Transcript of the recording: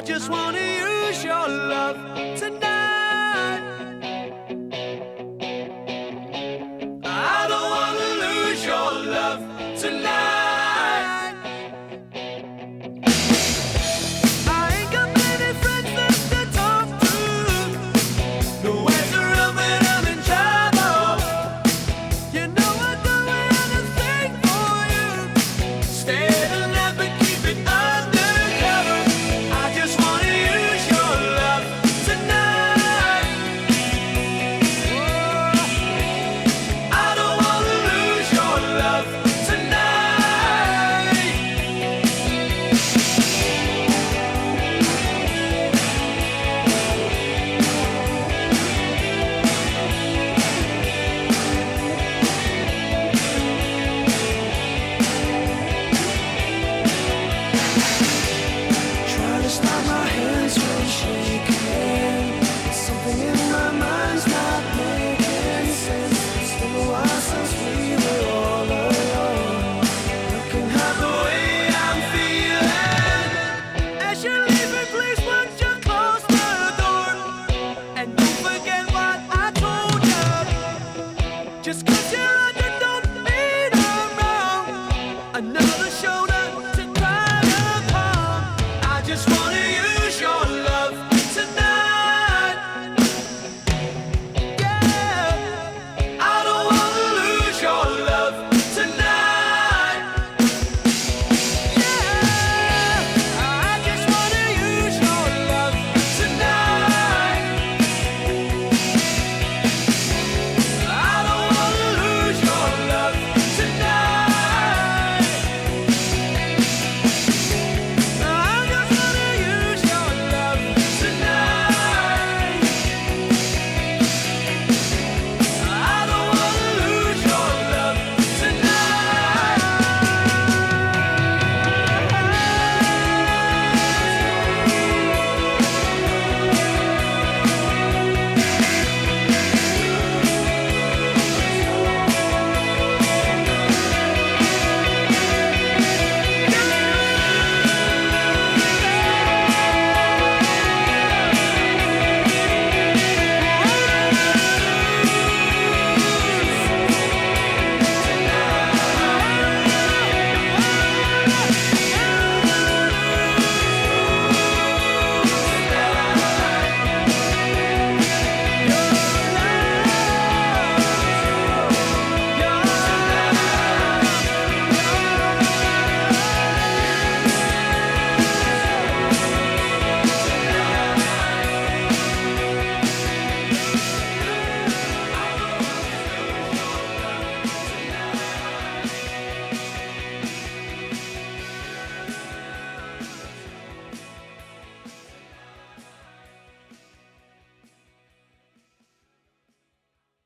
I just wanna use your love tonight. Just cause you're under don't mean I'm wrong. Another show.